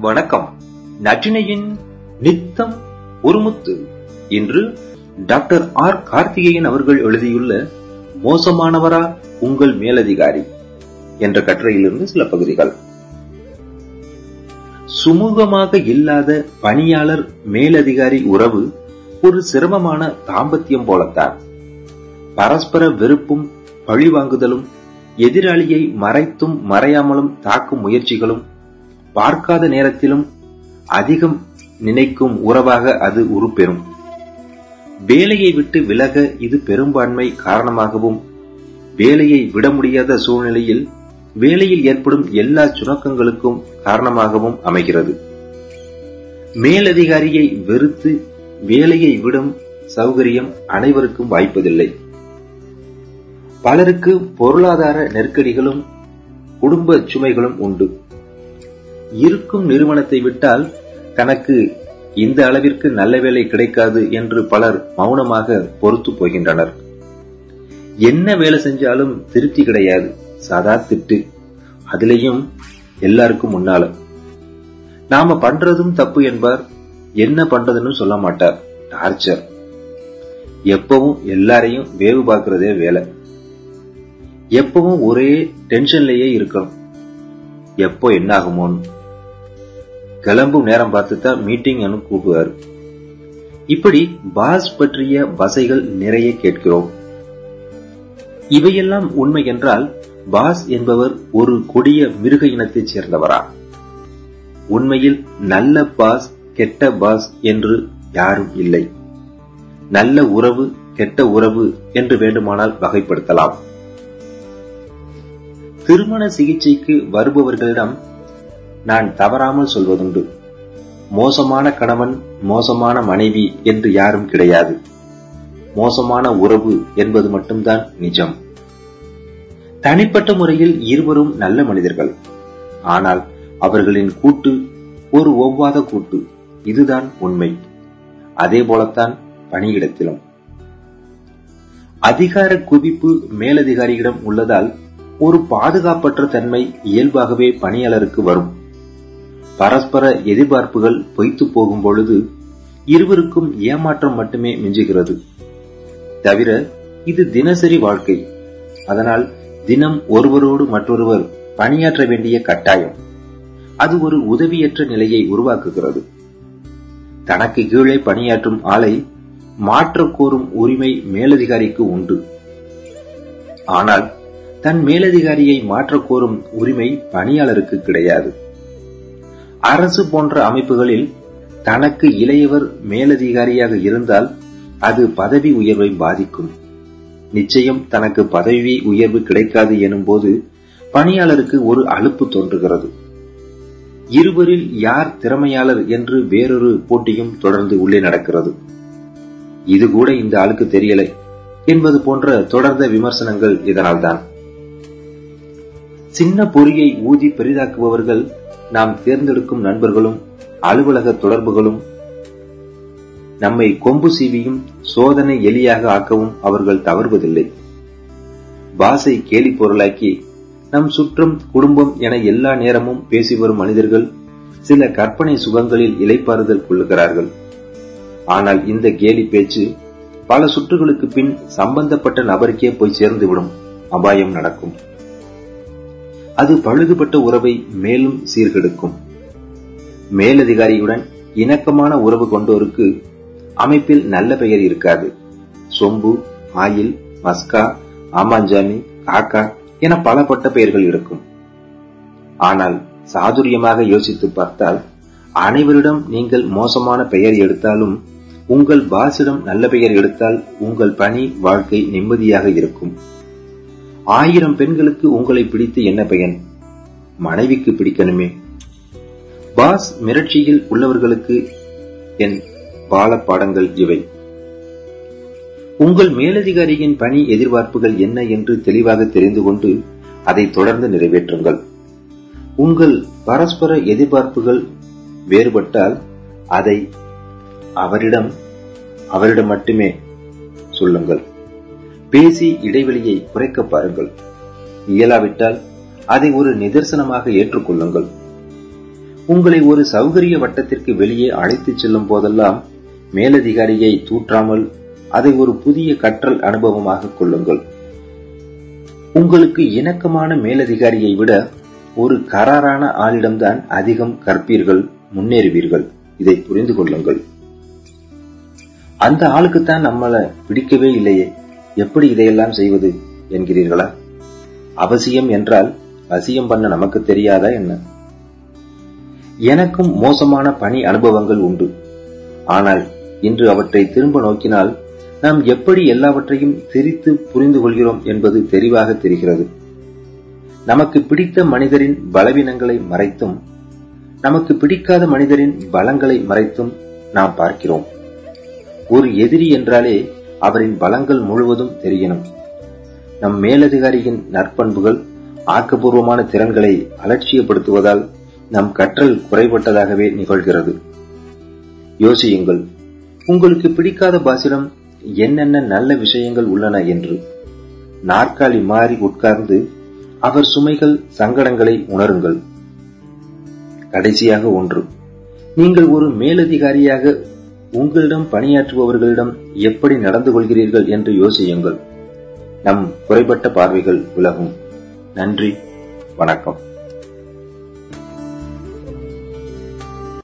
வணக்கம். நற்றினையின் நித்தம் ஒருமுத்து. இன்று டாக்டர் ஆர். கார்த்திகேயன் அவர்கள் எழுதியுள்ள மோசமானவரா உங்கள் மேலதிகாரி என்ற கட்டுரையிலிருந்து சில பகுதிகள். சுமூகமாக இல்லாத பணியாளர் மேலதிகாரி உறவு ஒரு சிரமமான தாம்பத்தியம் போலத்தான். பரஸ்பர வெறுப்பும் பழிவாங்குதலும் எதிராளியை மறைத்தும் மறையாமலும் தாக்கும் முயற்சிகளும் பார்க்காத நேரத்திலும் அதிகம் நினைக்கும் உறவாக அது உருப்பெறும். வேலையை விட்டு விலக இது பெரும்பான்மை காரணமாகவும் வேலையை விட முடியாத சூழ்நிலையில் வேலையில் ஏற்படும் எல்லா சுணக்கங்களுக்கும் காரணமாகவும் அமைகிறது. மேலதிகாரியை வெறுத்து வேலையை விடும் சௌகரியம் அனைவருக்கும் வாய்ப்பதில்லை. பலருக்கு பொருளாதார நெருக்கடிகளும் குடும்ப சுமைகளும் உண்டு. இருக்கும் நிறுவனத்தை விட்டால் தனக்கு இந்த அளவிற்கு நல்ல வேலை கிடைக்காது என்று பலர் மௌனமாக பொறுத்து போகின்றனர். என்ன வேலை செஞ்சாலும் திருப்தி கிடையாது. சதா திட்டு. அதுலயும் எல்லாருக்கும் முன்னால. நாம பண்றதும் தப்பு என்பார். என்ன பண்றதுன்னு சொல்ல மாட்டார். டார்ச்சர். எப்பவும் எல்லாரையும் வேவு பார்க்கறதே வேலை. எப்பவும் ஒரே டென்ஷன்லயே இருக்கணும். எப்போ என்ன ஆகுமோன்னு கிளம்பும் நேரம் பார்த்து தான் மீட்டிங் கூப்பிடுவார். இப்படி பாஸ் பற்றிய வசைகள் நிறைய கேட்கிறோம். இவையெல்லாம் உண்மை என்றால் பாஸ் என்பவர் ஒரு கொடிய மிருக இனத்தைச் சேர்ந்தவரா? உண்மையில் நல்ல பாஸ் கெட்ட பாஸ் என்று யாரும் இல்லை. நல்ல உறவு கெட்ட உறவு என்று வேண்டுமானால் வகைப்படுத்தலாம். திருமண சிகிச்சைக்கு வருபவர்களிடம் நான் தவறாமல் சொல்வதுண்டு. மோசமான கணவன் மோசமான மனைவி என்று யாரும் கிடையாது. மோசமான உறவு என்பது மட்டும்தான் நிஜம். தனிப்பட்ட முறையில் இருவரும் நல்ல மனிதர்கள். ஆனால் அவர்களின் கூட்டு ஒரு ஒவ்வாத கூட்டு. இதுதான் உண்மை. அதே போலத்தான் பணியிடத்திலும். அதிகார குவிப்பு மேலதிகாரியிடம் உள்ளதால் ஒரு பாதுகாப்பற்ற தன்மை இயல்பாகவே பணியாளருக்கு வரும். பரஸ்பர எதிர்பார்ப்புகள் பொய்த்து போகும் பொழுது இருவருக்கும் ஏமாற்றம் மட்டுமே மிஞ்சுகிறது. தவிர இது தினசரி வாழ்க்கை. அதனால் தினம் ஒருவரோடு மற்றொருவர் பணியாற்ற வேண்டிய கட்டாயம். அது ஒரு உதவியற்ற நிலையை உருவாக்குகிறது. தனக்கு கீழே பணியாற்றும் ஆளை மாற்ற கோரும் உரிமை மேலதிகாரிக்கு உண்டு. ஆனால் தன் மேலதிகாரியை மாற்ற கோரும் உரிமை பணியாளருக்கு கிடையாது. அரசு போன்ற அமைப்புகளில் தனக்கு இளையவர் மேலதிகாரியாக இருந்தால் அது பதவி உயர்வை பாதிக்கும். நிச்சயம் தனக்கு பதவி உயர்வு கிடைக்காது எனும் போது பணியாளருக்கு ஒரு அலுப்பு தோன்றுகிறது. இருவரில் யார் திறமையாளர் என்று வேறொரு போட்டியும் தொடர்ந்து உள்ளே நடக்கிறது. இது கூட இந்த ஆளுக்கு தெரியலை என்பது போன்ற தொடர்ந்த விமர்சனங்கள் இதனால்தான் சின்ன பொறியை ஊதி பெரிதாக்குபவர்கள் நாம் தேர்ந்தெடுக்கும் நண்பர்களும் அலுவலக தொடர்புகளும் நம்மை கொம்பு சீவியும் சோதனை எலியாக ஆக்கவும் அவர்கள் தவறுவதில்லை. பாசை கேலி பொருளாக்கி நம் சுற்றம் குடும்பம் என எல்லா நேரமும் பேசி வரும் மனிதர்கள் சில கற்பனை சுகங்களில் இலைப்பாறுதல் கொள்ளுகிறார்கள். ஆனால் இந்த கேலி பேச்சு பல சுற்றுகளுக்கு பின் சம்பந்தப்பட்ட நபருக்கே போய் சேர்ந்துவிடும் அபாயம் நடக்கும். அது பழுதுபட்ட உறவை மேலும் சீர்கெடுக்கும். மேலதிகாரியுடன் இணக்கமான உறவு கொண்டோருக்கு அமைப்பில் நல்ல பெயர் இருக்காது. சொம்பு ஆயில் மஸ்கா ஆமாஞ்சாமி காக்கா என பலப்பட்ட பெயர்கள் இருக்கும். ஆனால் சாதுரியமாக யோசித்து பார்த்தால் அனைவரிடம் நீங்கள் மோசமான பெயர் எடுத்தாலும் உங்கள் பாசிடம் நல்ல பெயர் எடுத்தால் உங்கள் பணி வாழ்க்கை நிம்மதியாக இருக்கும். ஆயிரம் பெண்களுக்கு உங்களை பிடித்து என்ன பயன்? மனைவிக்கு பிடிக்கணுமே. பாஸ் மிரட்சியில் உள்ளவர்களுக்கு என் பால பாடங்கள் இவை. உங்கள் மேலதிகாரியின் பணி எதிர்பார்ப்புகள் என்ன என்று தெளிவாக தெரிந்து கொண்டு அதை தொடர்ந்து நிறைவேற்றுங்கள். உங்கள் பரஸ்பர எதிர்பார்ப்புகள் வேறுபட்டால் அதை அவரிடம் அவரிடம் மட்டுமே சொல்லுங்கள். பேசி இடைவெளியை குறைக்க பாருங்கள். இயலாவிட்டால் அதை ஒரு நிதர்சனமாக ஏற்றுக்கொள்ளுங்கள். உங்களை ஒரு சௌகரிய வட்டத்திற்கு வெளியே அழைத்துச் செல்லும் போதெல்லாம் மேலதிகாரியை தூற்றாமல் அதை ஒரு புதிய கற்றல் அனுபவமாக கொள்ளுங்கள். உங்களுக்கு இணக்கமான மேலதிகாரியை விட ஒரு கராரான ஆளிடம்தான் அதிகம் கற்பீர்கள் முன்னேறுவீர்கள். இதை புரிந்து கொள்ளுங்கள். அந்த ஆளுக்குத்தான் நம்மளை பிடிக்கவே இல்லையே. எப்படி இதையெல்லாம் செய்வது என்கிறீர்களா? அவசியம் என்றால் வசியம் பண்ண நமக்கு தெரியாதா என்ன? எனக்கும் மோசமான பணி அனுபவங்கள் உண்டு. ஆனால் இன்று அவற்றை திரும்ப நோக்கினால் நாம் எப்படி எல்லாவற்றையும் திரித்து புரிந்து கொள்கிறோம் என்பது தெளிவாக தெரிகிறது. நமக்கு பிடித்த மனிதரின் பலவீனங்களை மறைத்தும் நமக்கு பிடிக்காத மனிதரின் பலங்களை மறைத்தும் நாம் பார்க்கிறோம். ஒரு எதிரி என்றாலே அவரின் பலங்கள் முழுவதும் தெரியணும் நம் மேலதிகாரியின் நற்பண்புகள் ஆக்கப்பூர்வமான திறன்களை அலட்சியப்படுத்துவதால் நம் கற்றல் குறைபட்டதாகவே நிகழ்கிறது. யோசியுங்கள் உங்களுக்கு பிடிக்காத பாசிடம் என்னென்ன நல்ல விஷயங்கள் உள்ளன என்று. நாற்காலி மாறி உட்கார்ந்து அவர் சுமைகள் சங்கடங்களை உணருங்கள். கடைசியாக ஒன்று நீங்கள் ஒரு மேலதிகாரியாக உங்களிடம் பணியாற்றுபவர்களிடம் எப்படி நடந்து கொள்கிறீர்கள் என்று யோசியுங்கள். நம் குறைபட்ட பார்வைகள் உலகும் நன்றி. வணக்கம்.